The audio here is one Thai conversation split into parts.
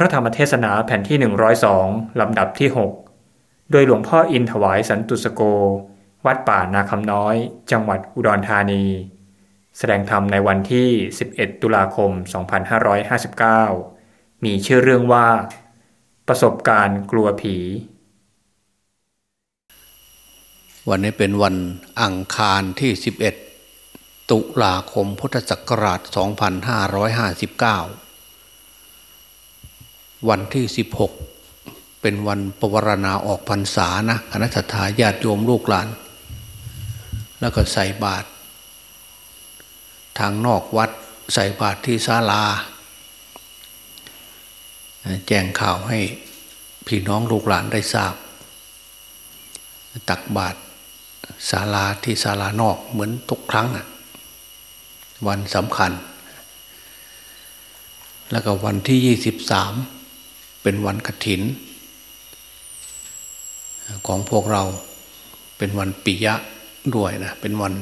พระธรรมเทศนาแผ่นที่ 102 ลำดับที่ 6 โดยหลวงพ่ออินถวายสันตุสโก วัดป่านาคำน้อย จังหวัดอุดรธานี แสดงธรรมในวันที่ 11 ตุลาคม 2559 มีชื่อเรื่องว่า ประสบการณ์กลัวผี วันนี้เป็นวันอังคารที่ 11 ตุลาคมพุทธศักราช 2559 วันที่สิบหกเป็นวันปวารณาออกพรรษานะคณะทาญาติโยมลูกหลาน แล้วก็ใส่บาตรทางนอกวัดใส่บาตรที่ศาลา แจ้งข่าวให้พี่น้องลูกหลานได้ทราบ ตักบาตรศาลาที่ศาลานอกเหมือนทุกครั้งวันสำคัญ แล้วก็วันที่ยี่สิบสาม เป็นวันกฐิน ของพวกเราเป็นวันปิยะด้วยนะเป็นวัน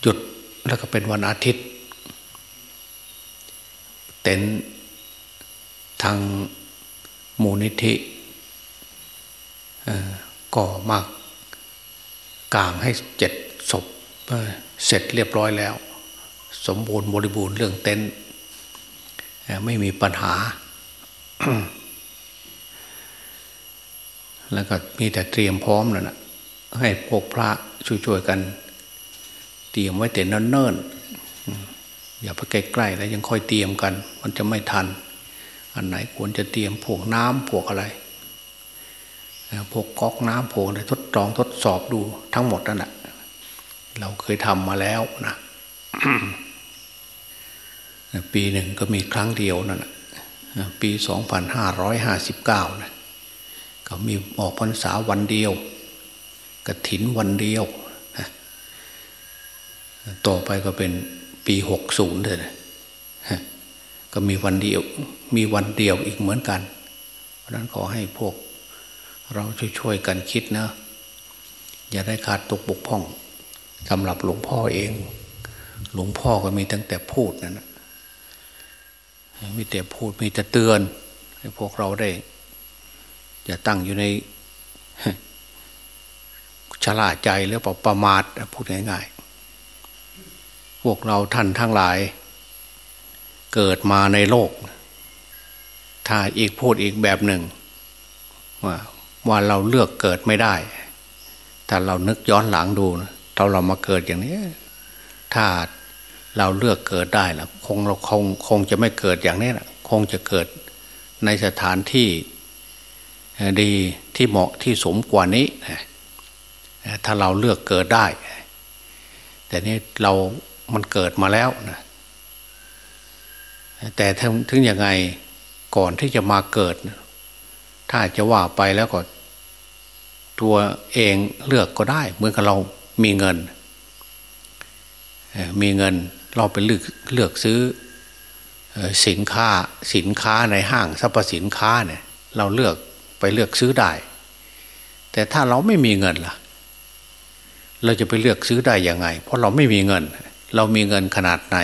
หยุดแล้วก็เป็นวันอาทิตย์ เต็นทางมูลนิธิก่อมากกลางให้เจ็ดศพเสร็จเรียบร้อยแล้ว สมบูรณ์บริบูรณ์เรื่องเต็นไม่มีปัญหา แล้วก็มีแต่เตรียมพร้อมแล้วนะให้พวกพระช่วยๆกัน เตรียมไว้แต่เนิ่นๆอย่าไปใกล้ๆแล้วยังค่อยเตรียมกัน มันจะไม่ทัน อันไหนควรจะเตรียมพวกน้ำพวกอะไรพวกก๊อกน้ำพวกอะไรทดลองทดสอบดูทั้งหมดนั่นแหละเราเคยทำมาแล้วนะปีหนึ่งก็มีครั้งเดียวนั่นแหละ ปี 2559นะก็มีออกพรรษาวันเดียวกระถินวันเดียว ต่อไปก็เป็นปี60เลยนะก็มีวันเดียว มีวันเดียวอีกเหมือนกัน เพราะนั้นขอให้พวก เราช่วยๆกันคิดนะ อย่าได้ขาดตกบกพร่องสำหรับหลวงพ่อเอง หลวงพ่อก็มีตั้งแต่พูดนั่นนะ มีแต่พูดมีแต่เตือน ให้พวกเราได้จะตั้งอยู่ในชลาใจหรือประมาทพูดง่ายๆ พวกเราท่านทั้งหลาย เกิดมาในโลก ถ้าอีกพูดอีกแบบหนึ่ง ว่าว่าเราเลือกเกิดไม่ได้ ถ้าเรานึกย้อนหลังดูเราเรามาเกิดอย่างนี้ ถ้า เราเลือกเกิดได้ละคงเราคงคงจะไม่เกิดอย่างนี้ละคงจะเกิดในสถานที่ดีที่เหมาะที่สมกว่านี้ถ้าเราเลือกเกิดได้ แต่นี้เรามันเกิดมาแล้วนะแต่ถึงยังไงก่อนที่จะมาเกิด ถ้าจะว่าไปแล้วก็ ตัวเองเลือกก็ได้ เหมือนกับเรามีเงิน มีเงิน เราไปเลือกเลือกซื้อสินค้าสินค้าในห้างสรรพสินค้าเนี่ย เราเลือกไปเลือกซื้อได้ แต่ถ้าเราไม่มีเงินล่ะ เราจะไปเลือกซื้อได้ยังไง เพราะเราไม่มีเงิน เรามีเงินขนาดไหน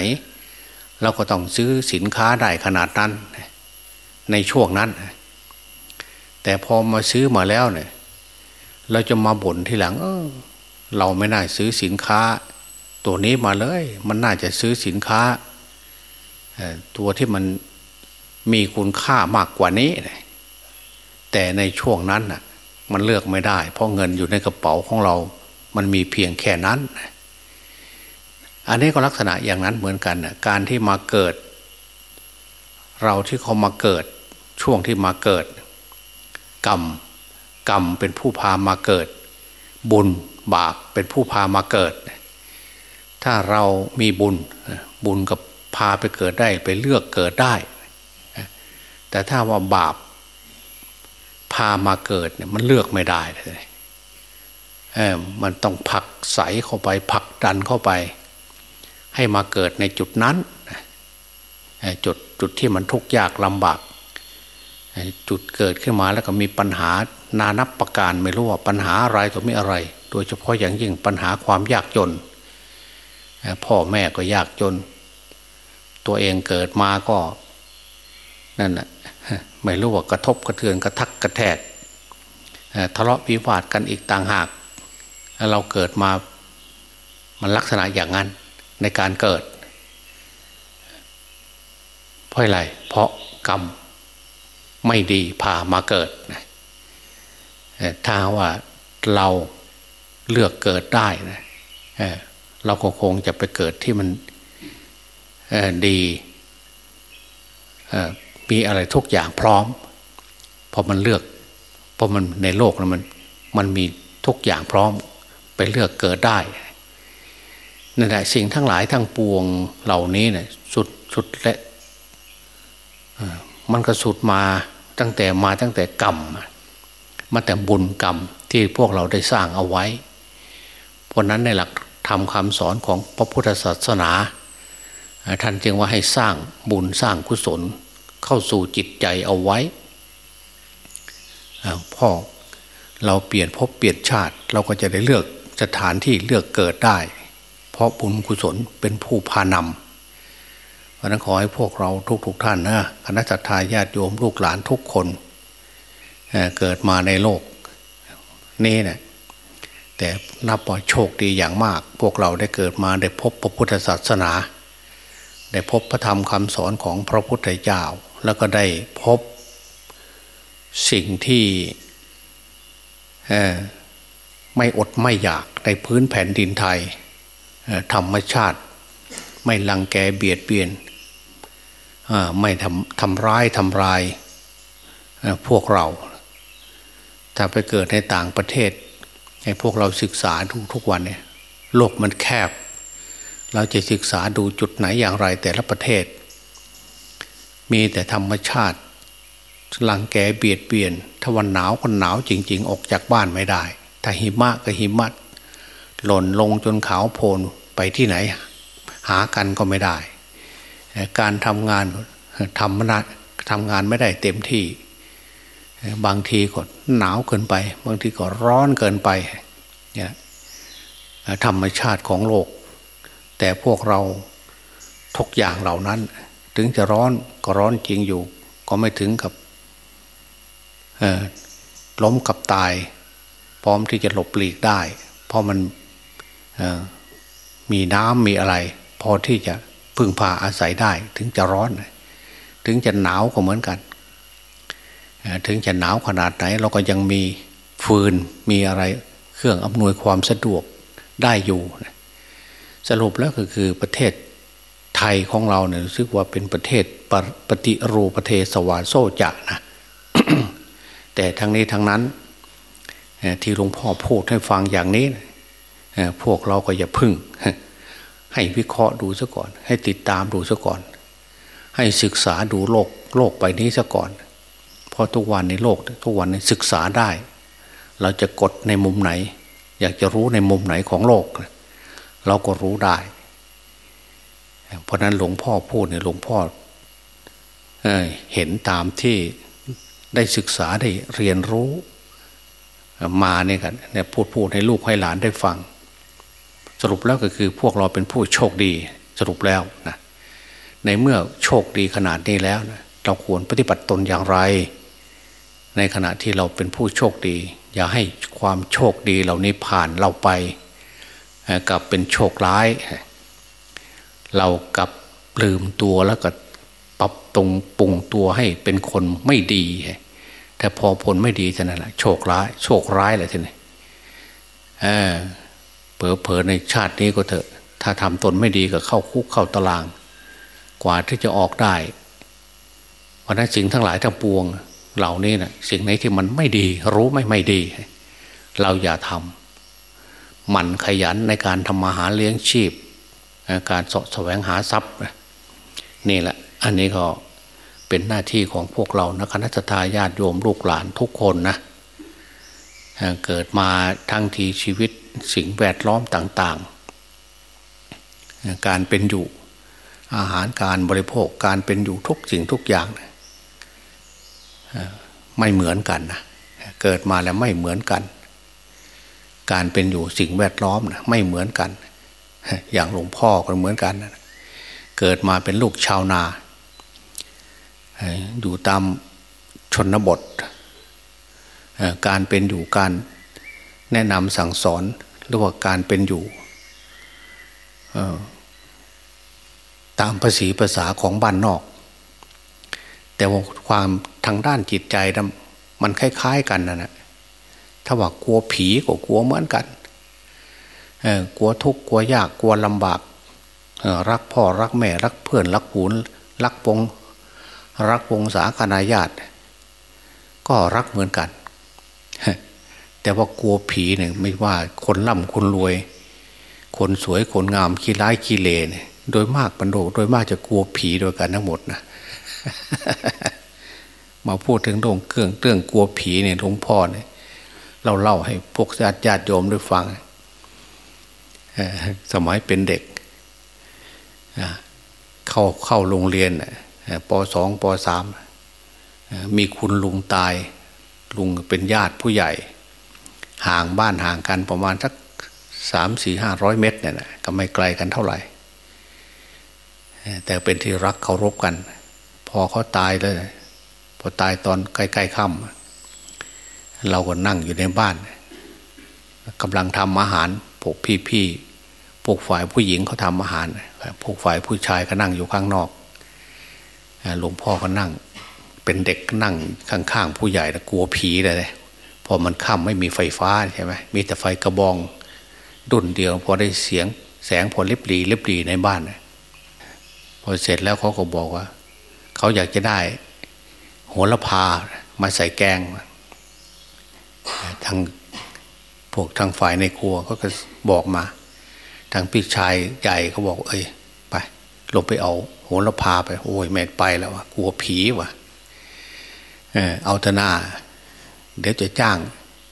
เราก็ต้องซื้อสินค้าได้ขนาดนั้น ในช่วงนั้น แต่พอมาซื้อมาแล้วเนี่ย เราจะมาบ่นทีหลังเออเราไม่น่าซื้อสินค้า ตัวนี้มาเลย มันน่าจะซื้อสินค้าตัวที่มันมีคุณค่ามากกว่านี้ แต่ในช่วงนั้นน่ะ มันเลือกไม่ได้ เพราะเงินอยู่ในกระเป๋าของเรา มันมีเพียงแค่นั้น อันนี้ก็ลักษณะอย่างนั้นเหมือนกันนะการที่มาเกิด เราที่เขามาเกิด ช่วงที่มาเกิด กรรมกรรมเป็นผู้พามาเกิด บุญบาปเป็นผู้พามาเกิด ถ้าเรามีบุญบุญกับพาไปเกิดได้ไปเลือกเกิดได้ แต่ถ้าว่าบาปพามาเกิดเนี่ยมันเลือกไม่ได้เลยเออมันต้องผักใสเข้าไปผักดันเข้าไป ให้มาเกิดในจุดนั้นจุดจุดที่มันทุกข์ยากลำบากจุดเกิดขึ้นมาแล้วก็มีปัญหานานับประการไม่รู้ว่าปัญหาอะไรตัวไม่อะไร โดยเฉพาะอย่างยิ่งปัญหาความยากจน พ่อแม่ก็ยากจน ตัวเองเกิดมาก็ นั่นแหละไม่รู้ว่ากระทบกระเทือนกระทักกระแทกทะเลาะวิวาทกันอีกต่างหาก เราเกิดมามันลักษณะอย่างนั้นในการเกิด เพราะอะไร เพราะกรรมไม่ดีพามาเกิด ถ้าว่าเราเลือกเกิดได้นะ เราก็คงจะไปเกิดที่มันดีมีอะไรทุกอย่างพร้อมพอมันเลือกพราะมันในโลกนะมันมันมีทุกอย่างพร้อมไปเลือกเกิดได้นั่นแหละสิ่งทั้งหลายทั้งปวงเหล่านี้เนะี่ยสุดสุดและมันก็สุดมาตั้งแต่มาตั้งแต่กรรมมาแต่บุญกรรมที่พวกเราได้สร้างเอาไว้ เพราะนั้นในหลัก ทำคำสอนของพระพุทธศาสนา ท่านจึงว่าให้สร้างบุญสร้างกุศลเข้าสู่จิตใจเอาไว้พ่อเราเปลี่ยนพบเปลี่ยนชาติ เราก็จะได้เลือกสถานที่เลือกเกิดได้ เพราะบุญกุศลเป็นผู้พานำเพราะนั้นขอให้พวกเราทุกๆทท่านนะคณะสัตยาญาติโยมลูกหลานทุกคนเเกิดมาในโลกนี่นะ แต่นับว่าโชคดีอย่างมาก พวกเราได้เกิดมาได้พบพระพุทธศาสนา ได้พบพระธรรมคำสอนของพระพุทธเจ้า แล้วก็ได้พบสิ่งที่ไม่อดไม่อยากในพื้นแผ่นดินไทยธรรมชาติ ไม่ลังแกเบียดเบียนไม่ทำทำร้ายทำลายพวกเรา ถ้าไปเกิดในต่างประเทศ ให้พวกเราศึกษาทุกทุกวันเนี่ยโลกมันแคบ เราจะศึกษาดูจุดไหนอย่างไรแต่ละประเทศ มีแต่ธรรมชาติลังแกเบียดเบียนถ้าวันหนาวก็หนาวจริง ๆ ออกจากบ้านไม่ได้ ถ้าหิมะก็หิมะหล่นลงจนขาวโพลนไปที่ไหน หากันก็ไม่ได้ การทำงานทำมันทำงานไม่ได้เต็มที่ บางทีก็หนาวเกินไป บางทีก็ร้อนเกินไปเนี่ยธรรมชาติของโลก แต่พวกเราทุกอย่างเหล่านั้น ถึงจะร้อนก็ร้อนจริงอยู่ ก็ไม่ถึงกับล้มกับตาย พร้อมที่จะหลบหลีกได้ เพราะมันมีน้ำมีอะไร พอที่จะพึ่งพาอาศัยได้ ถึงจะร้อน ถึงจะหนาวก็เหมือนกัน ถึงจะหนาวขนาดไหน เราก็ยังมีฟืนมีอะไรเครื่องอำนวยความสะดวกได้อยู่ สรุปแล้วก็คือประเทศไทยของเราเนี่ยรู้สึกว่าเป็นประเทศปฏิรูประเทศสวรรค์โซจะนะแต่ทั้งนี้ทั้งนั้นที่หลวงพ่อพูดให้ฟังอย่างนี้ พวกเราก็อย่าพึ่ง ให้วิเคราะห์ดูซะก่อน ให้ติดตามดูซะก่อน ให้ศึกษาดูโลกโลกไปนี้ซะก่อน เพราะทุกวันในโลกทุกวันในศึกษาได้ เราจะกดในมุมไหน อยากจะรู้ในมุมไหนของโลก เราก็รู้ได้ เพราะนั้นหลวงพ่อพูดเนี่ยหลวงพ่อเห็นตามที่ได้ศึกษาได้เรียนรู้มาเนี่ยกันเนี่ยพูดพูดให้ลูกให้หลานได้ฟัง สรุปแล้วก็คือพวกเราเป็นผู้โชคดีสรุปแล้วนะในเมื่อโชคดีขนาดนี้แล้วนะเราควรปฏิบัติตนอย่างไร ในขณะที่เราเป็นผู้โชคดี อย่าให้ความโชคดีเหล่านี้ผ่านเราไปกับเป็นโชคร้าย เรากับลืมตัวแล้วก็ปรับตรงปรุงตัวให้เป็นคนไม่ดีแต่พอผลไม่ดีเท่านั้นแหละโชคร้าย โชคร้ายแหละทีนี้เออเผลอเผลอในชาตินี้ก็เถอะ ถ้าทำตนไม่ดีก็เข้าคุกเข้าตาราง กว่าที่จะออกได้เพราะนั้นสิ่งทั้งหลายทั้งปวง เหล่านี้นะสิ่งไหนที่มันไม่ดี รู้ไม่ไม่ดี เราอย่าทำหมั่นขยันในการทำมาหาเลี้ยงชีพ การสะแสวงหาทรัพย์ นี่แหละ อันนี้ก็เป็นหน้าที่ของพวกเรานะคณะทาญาติโยมลูกหลานทุกคนนะเกิดมาทั้งทีชีวิตสิ่งแวดล้อมต่าง ๆ การเป็นอยู่อาหารการบริโภคการเป็นอยู่ทุกสิ่งทุกอย่าง ไม่เหมือนกันนะเกิดมาแล้วไม่เหมือนกัน การเป็นอยู่สิ่งแวดล้อมนะไม่เหมือนกัน อย่างหลวงพ่อก็เหมือนกันเกิดมาเป็นลูกชาวนา อยู่ตามชนบท การเป็นอยู่การแนะนำสั่งสอนหรือว่าการเป็นอยู่ตามภาษีภาษาของบ้านนอก แต่ว่าความทางด้านจิตใจมันคล้ายๆกันนะนะถ้าว่ากลัวผีก็กลัวเหมือนกันกลัวทุกข์กลัวยากกลัวลำบากรักพ่อรักแม่รักเพื่อนรักผูนรักวงรักวงศาคณาญาติ ก็รักเหมือนกัน แต่ว่ากลัวผีเนี่ยไม่ว่าคนร่ำคนรวย คนสวยคนงามขี้ร้ายขี้เลเนี่ยโดยมากปันโดโดยมากจะกลัวผีโดยกันทั้งหมดนะ มาพูดถึงเรื่องเครื่องเรื่องกลัวผีเนี่ยหลวงพ่อเนี่ยเราเล่าให้พวกญาติญาติโยมได้ฟังสมัยเป็นเด็กเข้าเข้าโรงเรียนปสองปสามมีคุณลุงตาย ลุงเป็นญาติผู้ใหญ่ ห่างบ้านห่างกันประมาณสักสามสี่ห้าร้อยเมตรเนี่ยนะก็ไม่ไกลกันเท่าไหร่ แต่เป็นที่รักเคารพกัน พอเขาตายเลย พอตายตอนใกล้ๆค่ำเราก็นั่งอยู่ในบ้านกำลังทำอาหารพวกพี่ๆพวกฝ่ายผู้หญิงเขาทำอาหาร พวกฝ่ายผู้ชายก็นั่งอยู่ข้างนอกหลวงพ่อก็นั่ง เป็นเด็กนั่งข้างๆผู้ใหญ่แล้วกลัวผีเลยพอมันค่ำไม่มีไฟฟ้าใช่ไหมมีแต่ไฟกระบองดุนเดียวพอได้เสียงแสงพอเล็บรีเล็บรีในบ้านพอเสร็จแล้วเขาก็บอกว่า เขาอยากจะได้โหระพามาใส่แกงทางพวกทางฝ่ายในครัวก็บอกมา ทางพี่ชายใหญ่เขาบอกเอ้ยไปลงไปเอาโหระพาไป โอ้ยแม่ไปแล้ววะกลัวผีวะเออเอาธนาเดี๋ยวจะจ้าง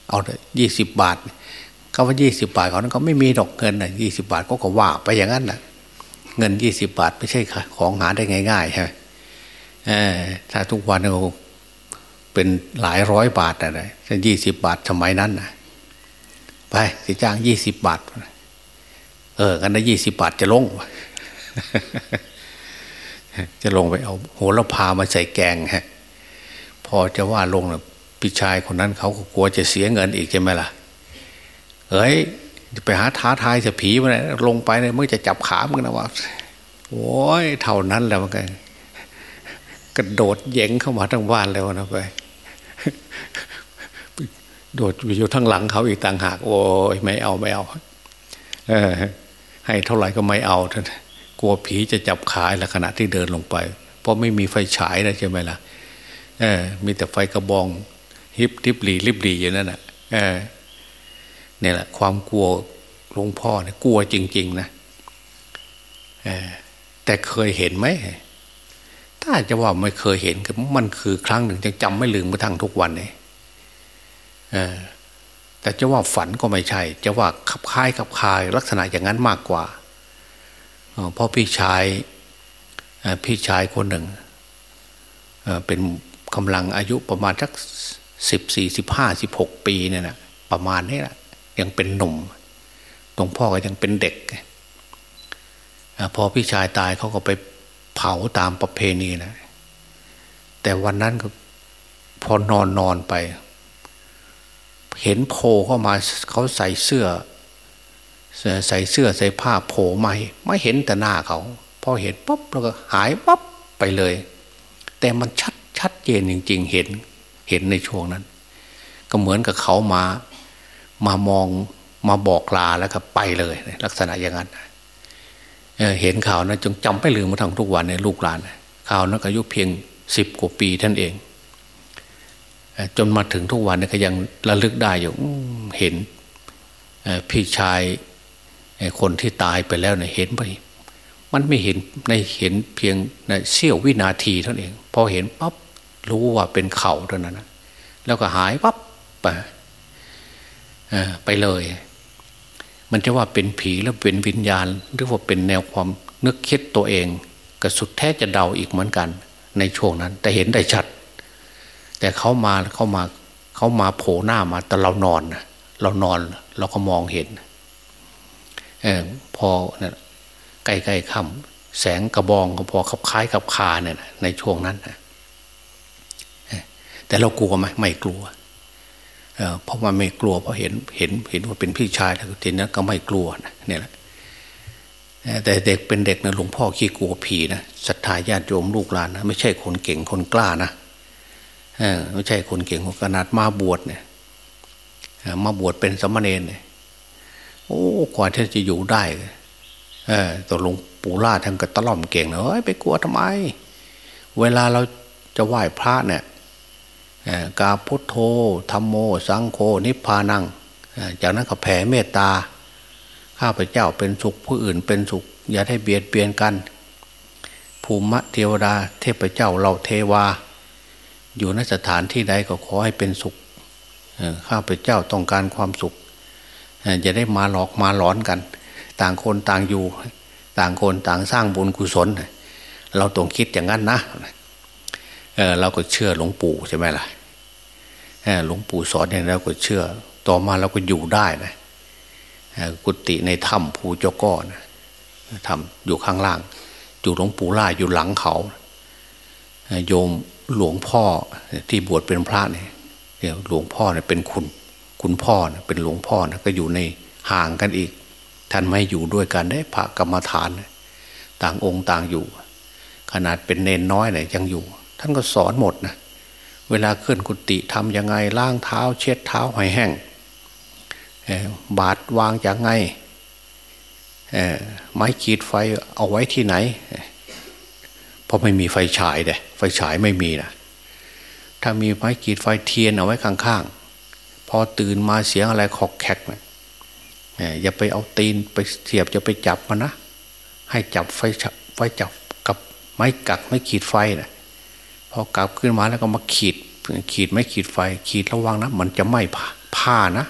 เอายี่สิบบาทก็ว่ายี่สิบบาทเขานั้นเขาไม่มีดอกเงินนะยี่สิบาทก็ก็ว่าไปอย่างนั้นนะเงินยี่สิบาทไม่ใช่ของหาได้ง่ายๆใช่ไหม ถ้าทุกวันเราเป็นหลายร้อยบาทอะไรถ้ายี่สิบบาทสมัยนั้นนะไปจะจ้างยี่สิบบาท เออกันนะยี่สิบบาทจะลง จะลงไปเอาโหระพามาใส่แกงฮะพอจะว่าลงนะพี่ชายคนนั้นเขาก็กลัวจะเสียเงินอีกใช่ไหมล่ะเฮ้ยไปหาท้าทายจะผีมันลงไปเนี่ยมื่จะจับขามึงนะวะโอ้ยเท่านั้นแล้วมันก็ กระโดดเย่งเข้ามาทั้งบ้านแล้วนะไปโดดอยู่ทั้งหลังเขาอีกต่างหาก โอ้ยไม่เอาไม่เอาเออ ให้เท่าไหร่ก็ไม่เอาท่านกลัวผีจะจับขายละขณะที่เดินลงไป เพราะไม่มีไฟฉายนะใช่ไหมล่ะเออ มีแต่ไฟกระบอง ฮิบทิบหลีริบหลีอย่างนั้นอะเออเนี่ยแหละ ความกลัวหลวงพ่อเนี่ยกลัวจริง ๆ นะเออแต่เคยเห็นไหม ถ้าจะว่าไม่เคยเห็นมันคือครั้งหนึ่งยังจำไม่ลืมมาทั้งทุกวันเลยแต่จะว่าฝันก็ไม่ใช่ จะว่าขับคายขับคายลักษณะอย่างนั้นมากกว่าเพราะพี่ชายพี่ชายคนหนึ่งเป็นกำลังอายุประมาณสักสิบสี่สิบห้าสิบหกปีเนี่ยนะประมาณนี้แหละยังเป็นหนุ่มหลวงพ่อก็ยังเป็นเด็ก พอพี่ชายตายเขาก็ไป เผาตามประเพณีนะ แต่วันนั้นก็พอนอนนอนไป เห็นโผล่เข้ามาเขาใส่เสื้อ ใส่เสื้อใส่ผ้าโผล่มาไม่เห็นแต่หน้าเขา พอเห็นปุ๊บแล้วก็หายปั๊บไปเลย แต่มันชัดชัดเจนจริง ๆ เห็นเห็นในช่วงนั้น ก็เหมือนกับเขามามามองมาบอกลาแล้วก็ไปเลย ลักษณะอย่างนั้น เห็นข่าวนะจงจำไม่ลืมมาทั้งทุกวันในลูกหลานข่าวนั้นอายุเพียงสิบกว่าปีท่านเอง จนมาถึงทุกวันนี้ก็ยังระลึกได้อยู่เห็นพี่ชายคนที่ตายไปแล้วเนี่ยเห็นไป มันไม่เห็นในเห็นเพียงในเสี้ยววินาทีเท่านั้นเอง พอเห็นปั๊บรู้ว่าเป็นเข่าเท่านั้นนะแล้วก็หายปั๊บไปไปเลย มันจะว่าเป็นผีแล้วเป็นวิญญาณ หรือว่าเป็นแนวความนึกคิดตัวเองก็สุดแท้จะเดาอีกเหมือนกัน ในช่วงนั้น แต่เห็นได้ชัด แต่เขามาเขามาเขามาโผล่หน้ามาแต่เรานอนเรานอนเราก็มองเห็นอพอนี่ยใกล้ๆค่ำแสงกระบองก็พอขับคล้ายขับคาเนี่ยในช่วงนั้นแต่เรากลัวไหมไม่กลัว เพราะว่าไม่กลัวเพราะเห็นเห็นเห็นว่าเป็นพี่ชายแล้วทีนั้นก็ไม่กลัวนะเนี่ยแหละแต่เด็กเป็นเด็กนะหลวงพ่อขี้กลัวผีนะศรัทธาญาติโยมลูกหลานนะไม่ใช่คนเก่งคนกล้านะไม่ใช่คนเก่งคนขนาดมาบวชเนี่ยมาบวชเป็นสมณเณรเนี่ยโอ้กว่าที่จะอยู่ได้เออตัวหลวงปู่ล่าท่านก็ตล่อมเก่งเนอะไปกลัวทำไม เวลาเราจะไหว้พระเนี่ย กาพุทโธธรรมโม สังโฆนิพพานัง จากนั้นก็แผ่เมตตา ข้าพเจ้าเป็นสุขผู้อื่นเป็นสุข อย่าให้เบียดเบียนกัน ภูมิเทวดาเทพเจ้าเราเทวา อยู่ในสถานที่ใดก็ขอให้เป็นสุข ข้าพเจ้าต้องการความสุข จะได้มาหลอกมาหลอนกัน ต่างคนต่างอยู่ ต่างคนต่างสร้างบุญกุศล เราต้องคิดอย่างนั้นนะ เเราก็เชื่อหลวงปู่ใช่ไหมล่ะหลวงปู่สอนอย่างเราก็เชื่อ ต่อมาเราก็อยู่ได้นะกุฏิในถ้ำภูเจ้าก้อนทำอยู่ข้างล่าง อยู่หลวงปู่ล่าอยู่หลังเขา โยมหลวงพ่อที่บวชเป็นพระเนี่ยหลวงพ่อเนี่ยเป็นคุณ คุณพ่อนะเป็นหลวงพ่อนะก็อยู่ในห่างกันอีก ท่านไม่อยู่ด้วยกันได้พระกรรมฐาน ต่างองค์ต่างอยู่ ขนาดเป็นเนนน้อยเนี่ยยังอยู่านก็สอนหมดนะเวลาเคลื่อนกุฏิทำยังไงล้างเท้า เช็ดเท้าให้แห้งบาดวางย่างไงไม้ขีดไฟเอาไว้ที่ไหนเพราะไม่มีไฟฉายเด้ไฟฉายไม่มีนะถ้ามีไม้ขีดไฟเทียนเอาไว้ข้างๆ พอตื่นมาเสียงอะไรขอกแขกนะอย่าไปเอาตีนไปเสียบจะไปจับมันนะให้จับไฟไฟจับกับไม้กักไม้ขีดไฟนะ อกลับขึ้นมาแล้วก็มาขีด ขีดไม้ขีดไฟ ขีดระวังนะมันจะไหม้ผ้านะ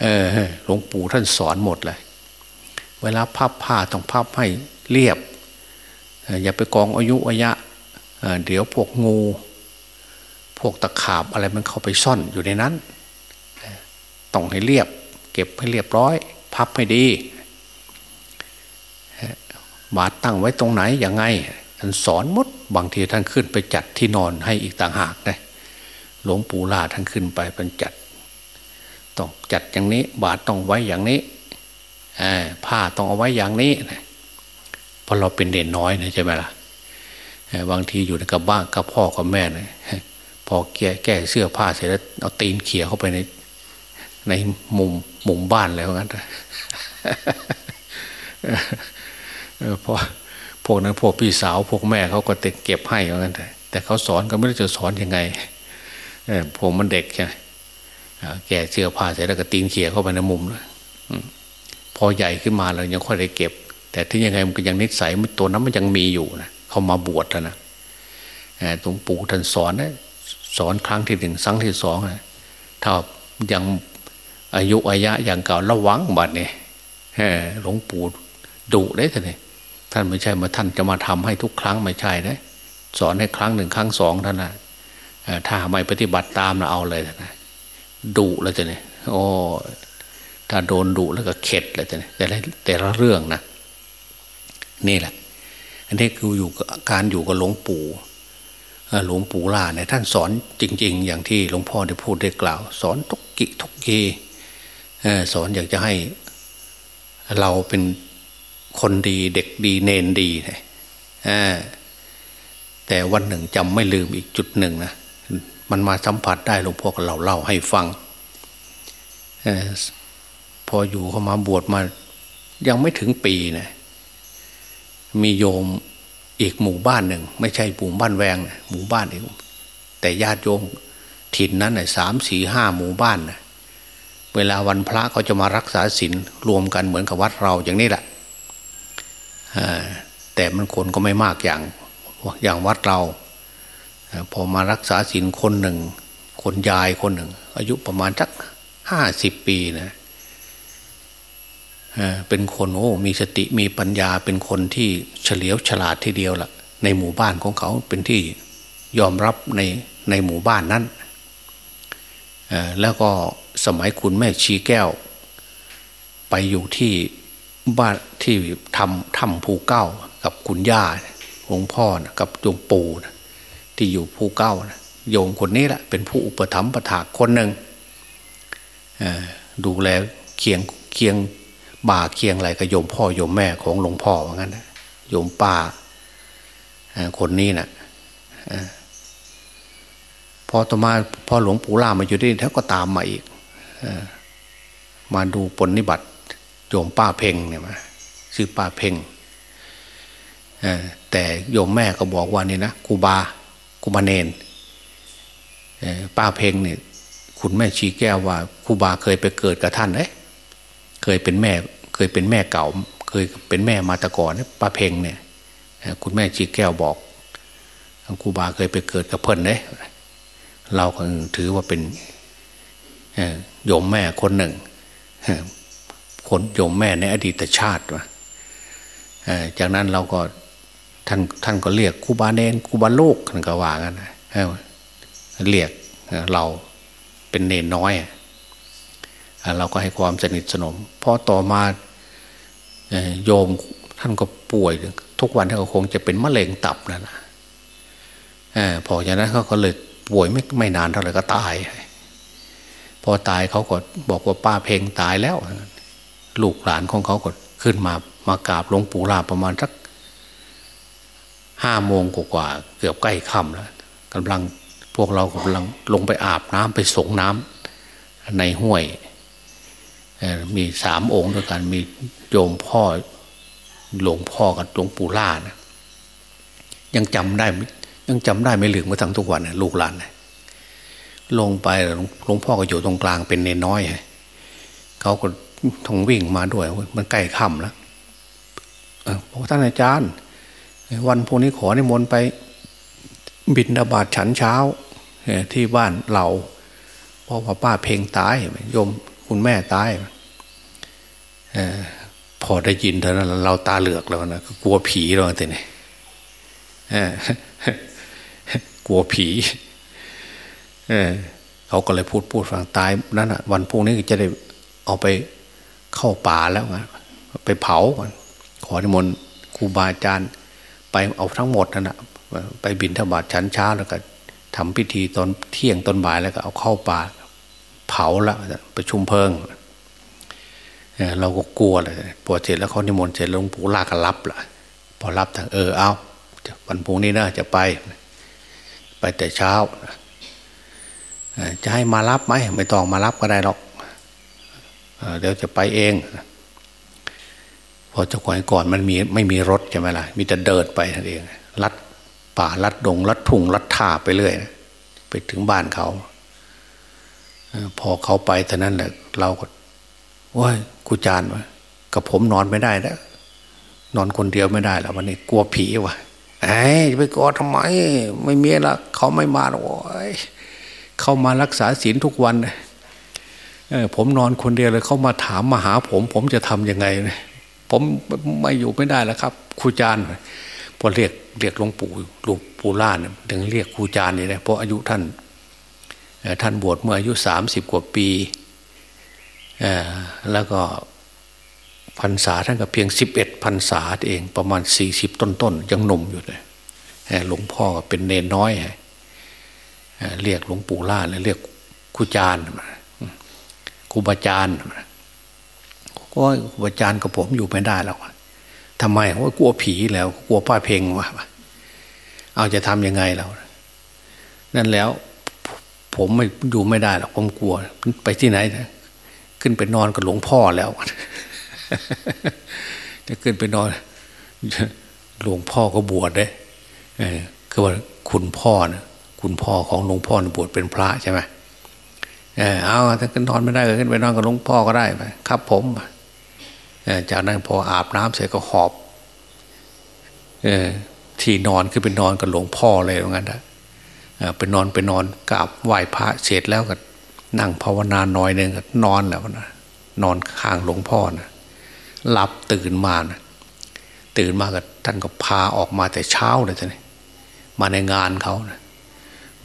เออหลวงปู่ท่านสอนหมดเลย เวลาพับผ้าต้องพับให้เรียบ อย่าไปกองอายุอยะเดี๋ยวพวกงู พวกตะขาบอะไรมันเข้าไปซ่อนอยู่ในนั้น ต้องให้เรียบ เก็บให้เรียบร้อย พับให้ดีบาดตั้งไว้ตรงไหนอย่างไง ท่านสอนมดบางทีท่านขึ้นไปจัดที่นอนให้อีกต่างหากนะหลวงปู่ล่าท่านขึ้นไปเป็นจัด ต้องจัดอย่างนี้ บาทต้องไว้อย่างนี้ผ้าต้องเอาไว้อย่างนี้เพราะเราเป็นเด่นน้อยนะใช่ไหมล่ะบางทีอยู่ในกับบ้านกับพ่อกับแม่เนี่ยพอแก้แก้เสื้อผ้าเสร็จแล้วเอาตีนเขี่ยเข้าไปใน ในมุมมุมบ้านแล้วงั้นเพราะ พวกนั้นพวกพี่สาวพวกแม่เขาก็เเก็บให้เหมือนกันแต่เขาสอนก็ไม่รู้จะสอนยังไงผมมันเด็กใช่แก่เสื้อผ้าเสร็จแล้วก็ตีนเขี่ยเข้าไปในมุมเลยพอใหญ่ขึ้นมาแล้วยังค่อยได้เก็บ แต่ที่ยังไงมันก็ยังนิสัยมันตัวนั้นมันยังมีอยู่นะเขามาบวชแล้วนะตรงปู่ท่านสอนนะสอนครั้งที่หนึ่งครั้งที่สองนะถ้ายังอายุอายะอย่างเก่าระวังบัดเนี่ยหลวงปู่ดุได้ท่านเนี่ย ท่านไม่ใช่มาท่านจะมาทำให้ทุกครั้งไม่ใช่นะสอนให้ครั้งหนึ่งครั้งสองท่านนะถ้าไม่ปฏิบัติตามนะเอาเลยนะดุแล้วจะเนี่ยโอ้ถ้าโดนดุแล้วก็เข็ดแล้วจะเนี่ยแต่ละแต่ละเรื่องนะนี่แหละ อันนี้คืออยู่การอยู่กับหลวงปู่หลวงปู่ล่าเนี่ยท่านสอนจริง ๆ อย่างที่หลวงพ่อได้พูดได้กล่าว สอนทุกกิทุกกีสอนอยากจะให้เราเป็น คนดีเด็กดีเนนดีนะแต่วันหนึ่งจำไม่ลืมอีกจุดหนึ่งนะมันมาสัมผัสได้หลวงพ่อก็เราเล่าให้ฟังอพออยู่เข้ามาบวชมา ยังไม่ถึงปีนะมีโยมอีกหมู่บ้านหนึ่ง ไม่ใช่หมู่บ้านแวงนะหมู่บ้านอีกแต่ญาติโยมถิ่นนั้นน่ะสามสี่ห้าหมู่บ้านนะเวลาวันพระเขาจะมารักษาศีลรวมกันเหมือนกับวัดเราอย่างนี้แหละ แต่มันคนก็ไม่มากอย่างอย่างวัดเราพอมารักษาศีลคนหนึ่ง คนยายคนหนึ่ง อายุประมาณสักห้าสิบปีนะเป็นคนโอ้มีสติมีปัญญาเป็นคนที่เฉลียวฉลาดทีเดียวละ่ะ ในหมู่บ้านของเขาเป็นที่ยอมรับในในหมู่บ้านนั้นแล้วก็สมัยคุณแม่ชีแก้ว ไปอยู่ที่ บ้านที่ทำทำภูเก้ากับคุณย่าหลวงพ่อนะกับหลวงปู่นะที่อยู่ภูเก้านะโยมคนนี้แหละเป็นผู้อุปถัมภ์ประถาคนหนึ่งดูแลเคียงเคียงบ่าเคียงอะไรกับโยมพ่อโยมแม่ของหลวงพ่อว่างั้นนะโยมป้าคนนี้นะ่ะพอต่อมาพอหลวงปู่ล่ามาอยู่ที่นี่เขาก็ตามมาอีกมาดูปนิบัติ โยมป้าเพ่งเนี่ยมาชื่อป้าเพ่งแต่โยมแม่ก็บอกว่านี่นะกูบากูบาเนนป้าเพ่งเนี่ยคุณแม่ชีแก้วว่าครูบาเคยไปเกิดกับท่านเอ้เคยเป็นแม่เคยเป็นแม่เก่า เคยเป็นแม่มาตะก่อนป้าเพ่งเนี่ยคุณแม่ชีแก้วบอกครูบาเคยไปเกิดกับเพิ่นเน่เราก็ถือว่าเป็นโยมแม่คนหนึ่ง คนโยมแม่ในอดีตชาติวะจากนั้นเราก็ท่านท่านก็เรียกคูบาเนนคูบาโลกท่านก็ว่ากันเรียกเราเป็นเนนน้อย เราก็ให้ความสนิทสนมพอต่อมาโยมท่านก็ป่วย ทุกวันท่านก็คงจะเป็นมะเร็งตับนั่นนะพอจากนั้นเขาก็เลยป่วยไม่ไม่นานเท่าไหร่ก็ตาย พอตายเขาก็บอกว่าป้าเพลงตายแล้ว ลูกหลานของเขาก็ขึ้นมามากราบหลวงปู่ลาประมาณสักห้าโมงกว่าเกือบใกล้ค่ำแล้วกำลังพวกเรากำลังลงไปอาบน้ำไปสงน้ำในห้วย มีสามองค์ด้วยกันมีโยมพ่อหลวงพ่อกับหลวงปู่ล่านะยังจำได้ยังจำได้ไม่ลืมมาทั้งทุกวันนะลูกหลานนะลงไปหลวงพ่อก็อยู่ตรงกลางเป็นเนน้อยเขาก็ ทงวิ่งมาด้วย มันใกล้ค่ำแล้วพระท่านอาจารย์ วันพวกนี้ขอในมนไป บินบาตฉันเช้าที่บ้านเราเพราะว่าป้าเพลงตายโยมคุณแม่ตายพอได้ยินเท่านั้นเราตาเหลือกแล้วนะกลัวผีเราแต่เนี่ยกลัวผี เออเขาก็เลยพูดพูดฟังตายนั่นอะ วันพรุ่งนี้จะได้เอาไป เข้าป่าแล้วไงไปเผาก่อนขอนิมนต์ครูบาอาจารย์ไปเอาทั้งหมดนั่นแหะไปบินธบาตชั้นเช้าแล้วก็ทำพิธีตอนเที่ยงตอนบ่ายแล้วก็เอาเข้าป่า เผาละประชุมเพลิงเราก็กลัวเลยปวดเสร็จแล้วเขานิมนต์เสร็จหลวงปู่ลาก็รับละพอรับทางเออเอาวันพรุ่งนี้นะจะไป ไปแต่เช้าจะให้มารับไหมไม่ต้องมารับก็ได้หรอก เดี๋ยวจะไปเองพอจะก่อนก่อนมันมีไม่มีรถใช่ไหมล่ะมีแต่เดินไปนั่นเองลัดป่าลัดดงลัดทุ่งลัดท่าไปเรื่อยไปถึงบ้านเขาพอเขาไปเท่านั้นแหละ เราก็ว้ยกูจานวะกับผมนอนไม่ได้แล้วนอนคนเดียวไม่ได้แล้ววันนี้กลัวผีวะไอ้ไปกลัวทำไม ไม่มีละเขาไม่มาหรอกเขามารักษาศีลทุกวันเออ ผมนอนคนเดียวเลยเขามาถามมาหาผมผมจะทํำยังไง ผมไม่อยู่ไม่ได้แล้วครับครูจานพอเรียกเรียกหลวงปู่หลวงปู่ล่านถึงเรียกครูจานนี่นะเพราะอายุท่านท่านบวชเมื่ออายุสามสิบกว่าปีแล้วก็พรรษาท่านก็เพียงสิบเอ็ดพรรษาเองประมาณสี่สิบต้นๆยังหนุ่มอยู่เลยหลวงพ่อเป็นเนนน้อยเรียกหลวงปู่ล่าเลยเรียกครูจารย์ ครูบาอาจารย์ก็ครูบาอาจารย์กับผมอยู่ไม่ได้แล้วทำไมว่ากลัวผีแล้วกลัวป้าเพลงวะเอาจะทำยังไงเรานั่นแล้ว ผมไม่อยู่ไม่ได้หรอกผมกลัว ไปที่ไหนขึ้นไปนอนกับหลวงพ่อแล้วจะขึ้นไปนอนหลวงพ่อก็บวชเลยคือว่าคุณพ่อนะคุณพ่อของหลวงพ่อบวชเป็นพระใช่ไหม เออเอาถ้าขึ้นนอนไม่ได้ก็ขึ้นไปนอนกับหลวงพ่อก็ได้ไปครับผมจากนั้นพออาบน้ำเสร็จก็หอบอที่นอนคือเป็นอนกับหลวงพ่อเลยว่างั้นนะไปนอนไปนอนกราบไหว้พระเสร็จแล้วก็นั่งภาวนาหน่อยหนึ่งก็นอนแล้วนะนอนข้างหลวงพ่อนะหลับตื่นมานะตื่นมาก็ท่านก็พาออกมาแต่เช้าเลยท่านมาในงานเขานะ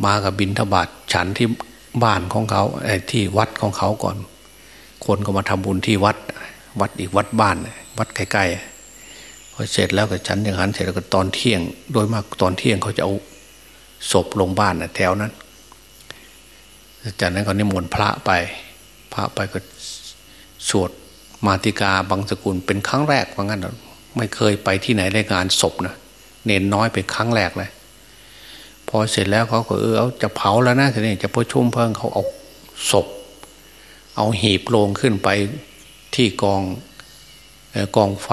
มากับบินทบาทฉันที่ บ้านของเขาที่วัดของเขาก่อน คนก็มาทำบุญที่วัด วัดอีกวัดบ้าน วัดใกล้ๆพอเสร็จแล้วก็ฉันอย่างนั้นเสร็จแล้วก็ตอนเที่ยง โดยมากตอนเที่ยงเขาจะเอาศพลงบ้านนะแถวนั้นจากนั้นก็นิมนต์พระไป พระไปก็สวดมาติกาบางสกุลเป็นครั้งแรกว่างั้นไม่เคยไปที่ไหนในงานศพนะเน้นน้อยเป็นครั้งแรกเลย พอเสร็จแล้วเขาก็เออเอาจะเผาแล้วนะทีนี้จะประชุมเพิ่งเขาเอาศพ เอาหีบโลงขึ้นไปที่กองกองไฟ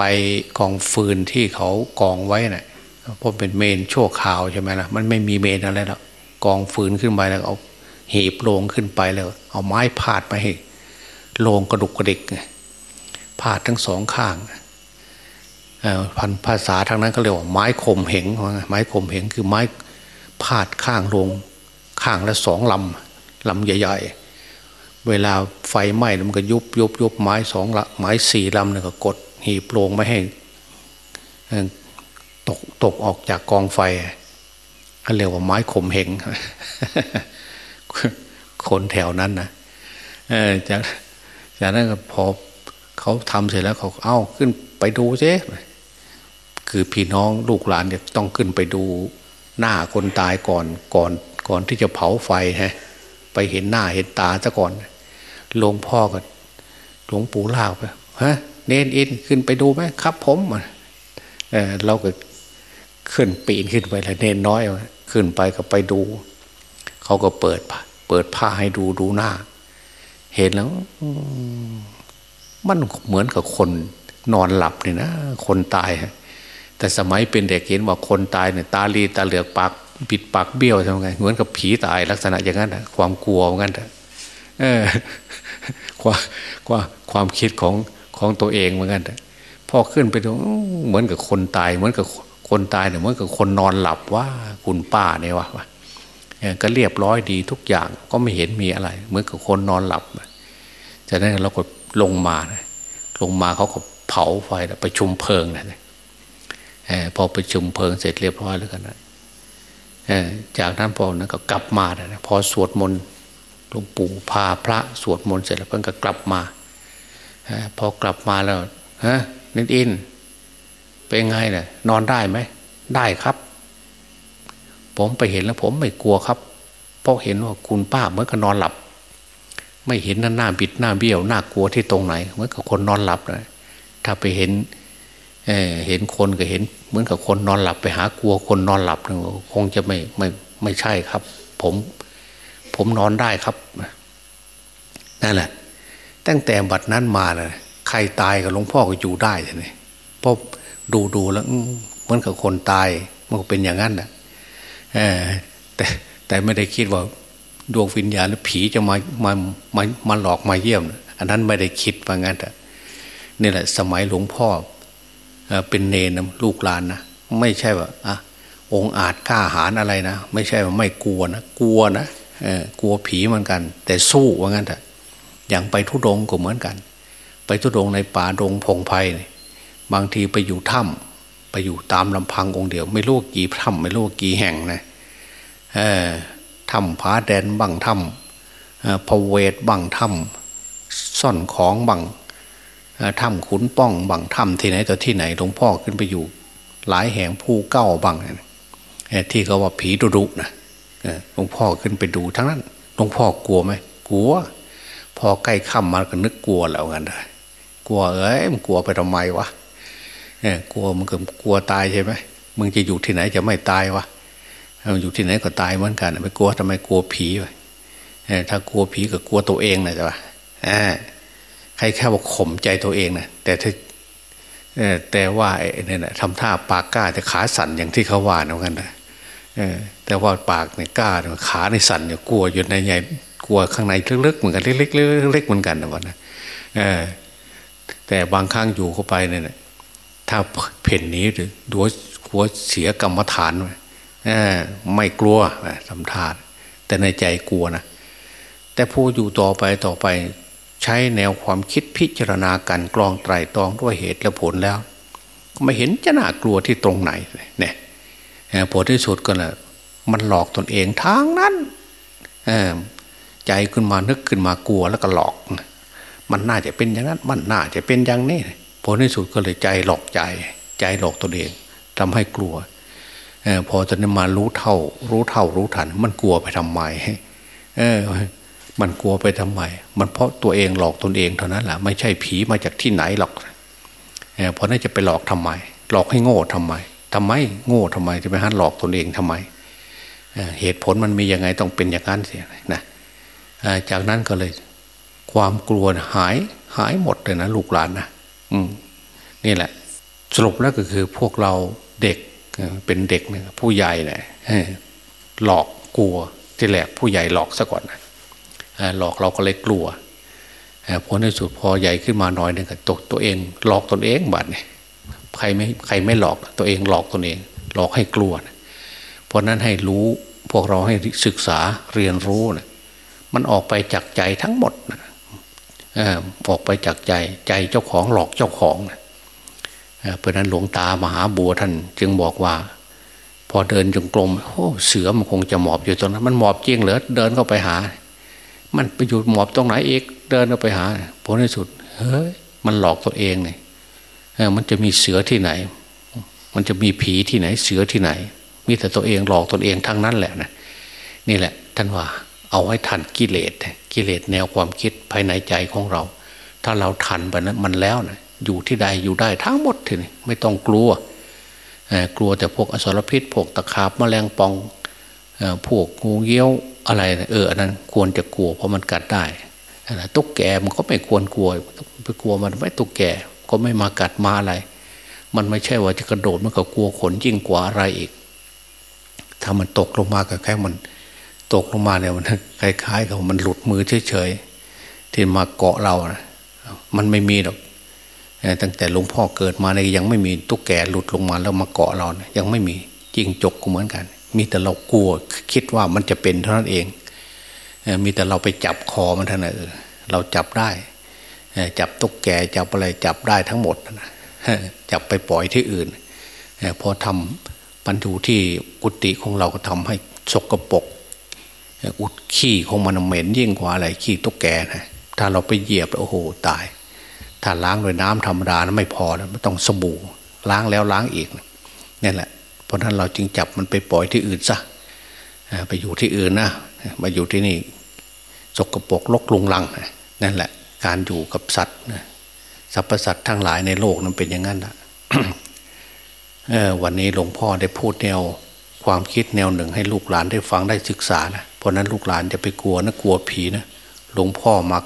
กองฟืนที่เขากองไว้นะ่ะเพราะเป็นเมนชั่วคราวใช่ไหมล่ะมันไม่มีเมนอะไรหรอกกองฟืนขึ้นไปแล้วเอาหีบโลงขึ้นไปแล้ว เอาไม้พาดไปให้โลงกระดุกกระดิกพาดทั้งสองข้างพันภาษาทางนั้นก็เรียกว่าไม้ข่มเหงไม้ข่มเหงคือไม้ พาดข้างลงข้างละสองลำลำใหญ่ ๆ เวลาไฟไหม้มันก็ยุบยุบยุบไม้สองละไม้สี่ลำเนี่ยก็กดหีบลงไม่ให้ตกตกออกจากกองไฟเขาเรียกว่าไม้ข่มเหงคนแถวนั้นนะจากจากนั้นพอเขาทำเสร็จแล้วเขาเอ้าขึ้นไปดูเจ๊คือพี่น้องลูกหลานเนี่ยต้องขึ้นไปดู หน้าคนตายก่อนก่อนก่อนที่จะเผาไฟฮะไปเห็นหน้าเห็นตาซะก่อนหลวงพ่อก็หลวงปู่ล่าไปฮะเน้นอินขึ้นไปดูไหมครับ ผมเออเราก็ขึ้นปีนขึ้นไปเลยเน้นน้อยขึ้นไปก็ไปดู เขาก็เปิดเปิดผ้าให้ดูดูหน้า เห็นแล้วมันเหมือนกับคนนอนหลับนี่นะ คนตาย แต่สมัยเป็นเด็กเห็นว่าคนตายเนี่ยตาลีตาเหลือกปากปิดปากเบี้ยวทำไงเหมือนกับผีตายลักษณะอย่างนั้นความกลัวงนั้นเออความความความคิดของของตัวเองเหมือนกันพอขึ้นไปดูเหมือนกับคนตาย เหมือนกับคนตายเนี่ยเหมือนกับคนนอนหลับว่าคุณป้าเนี่ยวะก็เรียบร้อยดีทุกอย่างก็ไม่เห็นมีอะไร เหมือนกับคนนอนหลับจากนั้นเราก็ลงมาลงมาเขาก็เผาไฟไปชุมเพลิงนะ พอไปชุมเพลิงเสร็จเรียบร้อยแล้วกันนะจากนั้นพอนะก็กลับมานะพอสวดมนต์หลวงปู่พาพระสวดมนต์เสร็จแล้วเพิ่งก็กลับมาอพอกลับมาแล้วฮะนิดอินเป็นไงเนะ่ยนอนได้ไหมได้ครับ ผมไปเห็นแล้ว ผมไม่กลัวครับเพราะเห็นว่าคุณป้าเมื่อกับนอนหลับ ไม่เห็นหน้าหน้าบิดหน้าเบี้ยวหน้ากลัวที่ตรงไหนเมื่อกับคนนอนหลับเลยถ้าไปเห็นเเห็นคนก็เห็น เหมือนกับคนนอนหลับไปหากลัวคนนอนหลับคงจะไม่ไม่ไม่ใช่ครับ ผม ผมนอนได้ครับนั่นแหละ ตั้งแต่บัดนั้นมาเลยใครตายกับหลวงพ่อก็อยู่ได้ใช่ไหมเพราะดูดูแล้วเหมือนกับคนตายมันก็เป็นอย่างนั้นแหละแต่แต่ไม่ได้คิดว่าดวงวิญญาณหรือผีจะมามามามาหลอกมาเยี่ยม อันนั้นไม่ได้คิดว่างั้นแต่นี่แหละ สมัยหลวงพ่อ เป็นเนนลูกหลานนะไม่ใช่ว่าอะองอาจกล้าหาญอะไรนะไม่ใช่ว่าไม่กลัวนะกลัวนะกลัวผีเหมือนกัน แต่สู้ว่างั้นแต่อย่างไปทุดงก็เหมือนกัน ไปทุดงในป่าดงพงไพ่บางทีไปอยู่ถ้ำไปอยู่ตามลำพังองค์เดียว ไม่รู้กี่ถ้ำไม่รู้กี่แห่งนะถ้ำผาแดนบังถ้ำพเวทบังถ้ำซ่อนของบัง ถ้ำขุนป้องบังถ้ำที่ไหนต่อที่ไหนหลวงพ่อขึ้นไปอยู่ หลายแห่งผู้เก้าบังที่เขาว่าผีดุดุนะหลวงพ่อขึ้นไปดูทั้งนั้นหลวงพ่อกลัวไหมกลัว พอใกล้ค่ำมาก็นึกกลัวแล้วกันนะกลัวเอ้ยมันกลัวไปทำไมวะเนี่ยกลัวมันก็กลัวตายใช่ไหมมึงจะอยู่ที่ไหนจะไม่ตายวะอยู่ที่ไหนก็ตายเหมือนกันไม่กลัวทำไมกลัวผีวะถ้ากลัวผีก็กลัวตัวเองนะจ๊ะ ใครแค่ว่าข่มใจตัวเองนะแต่ถ้าแต่ว่าไอ้นี่นะทำท่าปากกล้าจะขาสั่นอย่างที่เขาว่าเหมือนกันนะแต่ว่าปากเนี่ยกล้าขาในสั่นเนี่ยกลัวอยู่ในใหญ่กลัวข้างในลึกๆเหมือนกันเล็กๆเล็กๆเหมือนกันนะวันนะแต่บางครั้งอยู่เข้าไปเนี่ยถ้าเพ่นนี้หรือดัวกลัวเสียกรรมฐานไม่กลัวทำท่าแต่ในใจกลัวนะแต่ผู้อยู่ต่อไปต่อไป ช้แนวความคิดพิจารณาการกรองไตรตรองด้วยเหตุและผลแล้ว ก็ไม่เห็นจะน่ากลัวที่ตรงไหนเนี่ยผลที่สุดก็แหละมันหลอกตนเองทางนั้นใจขึ้นมานึกขึ้นมากลัวแล้วก็หลอก มันน่าจะเป็นอย่างนั้น มันน่าจะเป็นอย่างนี้ผลที่สุดก็เลยใจหลอกใจ ใจหลอกตนเองทำให้กลัวพอจะนมารู้เท่า รู้เท่ารู้ทัน มันกลัวไปทำไมเออ มันกลัวไปทำไม มันเพราะตัวเองหลอกตนเองเท่านั้นแหละไม่ใช่ผีมาจากที่ไหนหรอกเพราะนั่นจะไปหลอกทำไม หลอกให้โง่ทำไมทำไมโง่ทำไมจะไปหันหลอกตนเองทำไมเหตุผลมันมียังไงต้องเป็นอย่างนั้นเสียนะจากนั้นก็เลย ความกลัวหายหายหมดเลยนะลูกหลานนะอืมนี่แหละ สรุปแล้วก็คือพวกเราเด็กเป็นเด็กเนี่ยผู้ใหญ่เนี่ยหลอกกลัวที่แรกผู้ใหญ่หลอกซะก่อนนะ หลอกเราก็เลยกลัวพอในสุดพอใหญ่ขึ้นมาหน่อยนึงก็ตกตัวเองหลอกตนเองบัดเนี่ยใครไม่ใครไม่หลอกตัวเองหลอกตนเอง หลอกให้กลัวนะเพราะนั้นให้รู้พวกเราให้ศึกษาเรียนรู้นะมันออกไปจากใจทั้งหมดนะออกไปจากใจใจเจ้าของหลอกเจ้าของนะเพราะนั้นหลวงตามหาบัวท่านจึงบอกว่า พอเดินจงกรมโอ้เสือมันคงจะหมอบอยู่ตรงนั้น มันหมอบจริงเหรอเดินเข้าไปหา มันไปอยู่หมอบตรงไหนเอกเดินเข้าไปหาผลในสุดเฮ้ยมันหลอกตัวเองเนี่ยมันจะมีเสือที่ไหน มันจะมีผีที่ไหน เสือที่ไหน มีแต่ตัวเองหลอกตัวเองทั้งนั้นแหละนะนี่แหละ ท่านว่าเอาให้ทันกิเลสกิเลสแนวความคิดภายในใจของเรา ถ้าเราทันไปนั้นมันแล้วนะอยู่ที่ใดอยู่ได้ทั้งหมดทีนี้ไม่ต้องกลัวกลัวแต่พวกอสรพิษพวกตะขาบแมลงปอง พวกงูเงี้ยวอะไรเอออันนั้นควรจะกลัวเพราะมันกัดได้ตุ๊กแกมันก็ไม่ควรกลัวไปกลัวมันไม่ตุ๊กแกก็ไม่มากัดมาอะไร มันไม่ใช่ว่าจะกระโดดมันก็กลัวขนยิ่งกว่าอะไรอีก ถ้ามันตกลงมาก็แค่มันตกลงมาเนี่ยมันคล้ายๆกับมันหลุดมือเฉยๆที่มาเกาะเรานะมันไม่มีหรอกตั้งแต่หลวงพ่อเกิดมาเนี่ยยังไม่มีตุ๊กแกหลุดลงมาแล้วมาเกาะเรานะยังไม่มีจริงจกก็เหมือนกัน มีแต่เรากลัวคิดว่ามันจะเป็นเท่านั้นเอง มีแต่เราไปจับคอมันเท่านั้นเราจับได้จับตุ๊กแกจับอะไรจับได้ทั้งหมดนะจับไปปล่อยที่อื่นพอทำบรรจุที่กุฏิของเราก็ทำให้สกปรกอุดขี้ของมันเหม็นยิ่งกว่าอะไรขี้ตุ๊กแกนะถ้าเราไปเหยียบโอ้โหตาย ถ้าล้างด้วยน้ำธรรมดานะไม่พอนะมันต้องสบู่ล้างแล้วล้างอีกนี่แหละ เพราะนั้นเราจึงจับมันไปปล่อยที่อื่นซะไปอยู่ที่อื่นนะมาอยู่ที่นี่สกปรกลกลุงลังนั่นแหละ การอยู่กับสัตว์สรรพสัตว์ทั้งหลายในโลกนั้นเป็นอย่างนั้นละวันนี้หลวงพ่อได้พูดแนวความคิดแนวหนึ่งให้ลูกหลานได้ฟังได้ศึกษานะเพราะนั้นลูกหลานจะไปกลัวนะกลัวผีนะหลวงพ่อมัก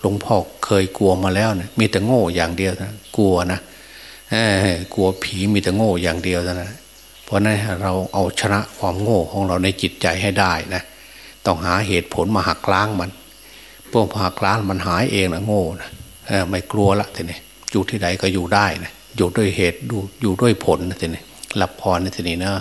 หลวงพ่อเคยกลัวมาแล้วนะมีแต่โง่อย่างเดียวนะกลัวนะกลัวผีมีแต่โง่อย่างเดียวนะ เพราะนั้นเราเอาชนะความโง่ของเราในจิตใจให้ได้นะต้องหาเหตุผลมาหักล้างมันพวกหักล้างมันหายเองนะโง่นะไม่กลัวละทีนี้อยู่ที่ไหนก็อยู่ได้นะอยู่ด้วยเหตุดูอยู่ด้วยผลนะทีนี้รับพรนะทีนี้นะ